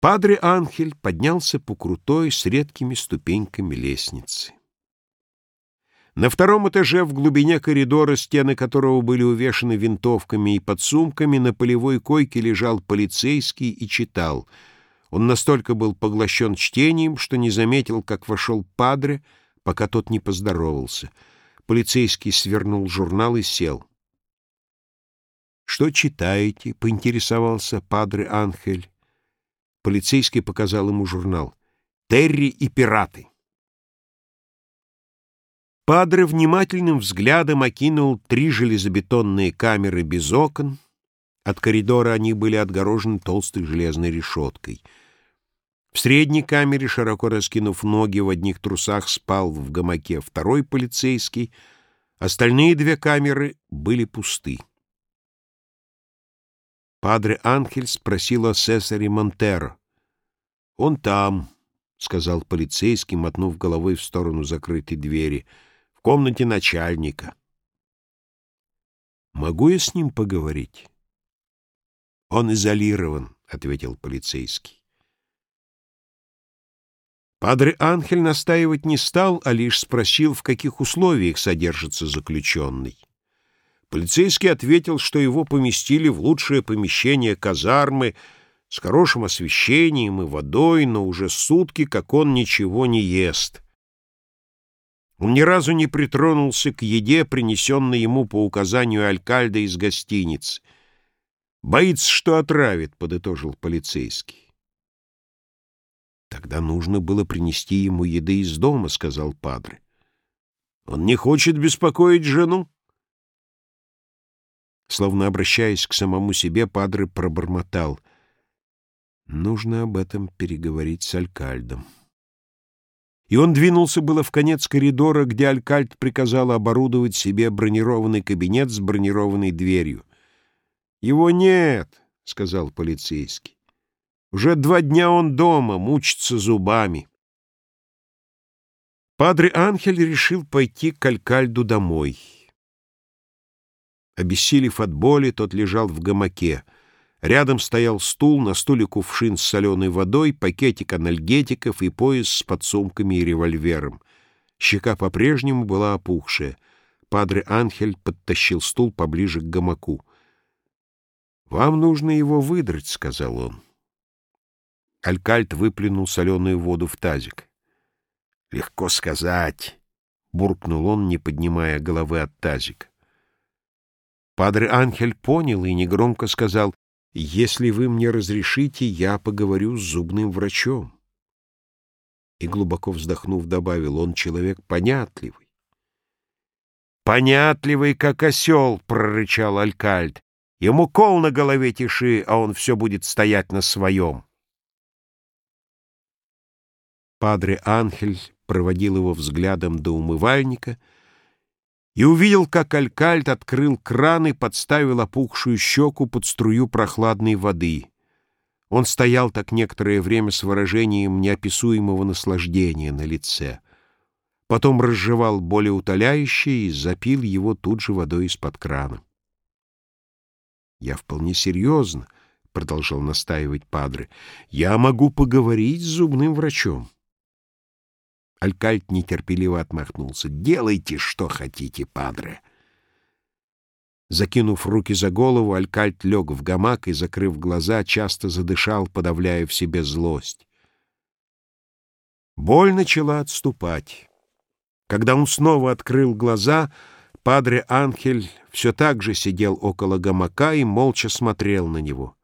Падре Анхель поднялся по крутой с редкими ступеньками лестницы. На втором этаже в глубине коридора, стены которого были увешаны винтовками и подсумками, на полевой койке лежал полицейский и читал. Он настолько был поглощен чтением, что не заметил, как вошел Падре, пока тот не поздоровался. Полицейский свернул журнал и сел. «Что читаете?» — поинтересовался Падре Анхель. Полицейский показал ему журнал. «Терри и пираты». Падре внимательным взглядом окинул три железобетонные камеры без окон. От коридора они были отгорожены толстой железной решеткой. В средней камере, широко раскинув ноги в одних трусах, спал в гамаке второй полицейский. Остальные две камеры были пусты. Падре Анхель спросил о Сесаре Монтеро. «Он там», — сказал полицейский, мотнув головой в сторону закрытой двери, — «в комнате начальника». «Могу я с ним поговорить?» «Он изолирован», — ответил полицейский. Падре Анхель настаивать не стал, а лишь спросил, в каких условиях содержится заключенный. Полицейский ответил, что его поместили в лучшее помещение казармы с хорошим освещением и водой, но уже сутки, как он ничего не ест. Он ни разу не притронулся к еде, принесенной ему по указанию Алькальда из гостиницы. «Боится, что отравит», — подытожил полицейский. «Тогда нужно было принести ему еды из дома», — сказал Падре. «Он не хочет беспокоить жену?» Словно обращаясь к самому себе, Падре пробормотал. «Нужно об этом переговорить с Алькальдом». И он двинулся было в конец коридора, где Алькальд приказал оборудовать себе бронированный кабинет с бронированной дверью. «Его нет», — сказал полицейский. «Уже два дня он дома, мучится зубами». Падре Анхель решил пойти к Алькальду домой. Обессилев от боли, тот лежал в гамаке. Рядом стоял стул, на стуле кувшин с соленой водой, пакетик анальгетиков и пояс с подсумками и револьвером. Щека по-прежнему была опухшая. Падре Анхель подтащил стул поближе к гамаку. «Вам нужно его выдрать», — сказал он. Алькальт выплюнул соленую воду в тазик. «Легко сказать», — буркнул он, не поднимая головы от тазика. Падре Анхель понял и негромко сказал, «Если вы мне разрешите, я поговорю с зубным врачом». И глубоко вздохнув, добавил, «Он человек понятливый». «Понятливый, как осел!» — прорычал Алькальд. «Ему кол на голове тиши, а он все будет стоять на своем». Падре Анхель проводил его взглядом до умывальника — и увидел, как Алькальд открыл кран и подставил опухшую щеку под струю прохладной воды. Он стоял так некоторое время с выражением неописуемого наслаждения на лице. Потом разжевал более утоляющее и запил его тут же водой из-под крана. «Я вполне серьезно», — продолжал настаивать Падре, — «я могу поговорить с зубным врачом». Алькальт нетерпеливо отмахнулся. «Делайте, что хотите, падре!» Закинув руки за голову, Алькальт лег в гамак и, закрыв глаза, часто задышал, подавляя в себе злость. Боль начала отступать. Когда он снова открыл глаза, падре Анхель все так же сидел около гамака и молча смотрел на него.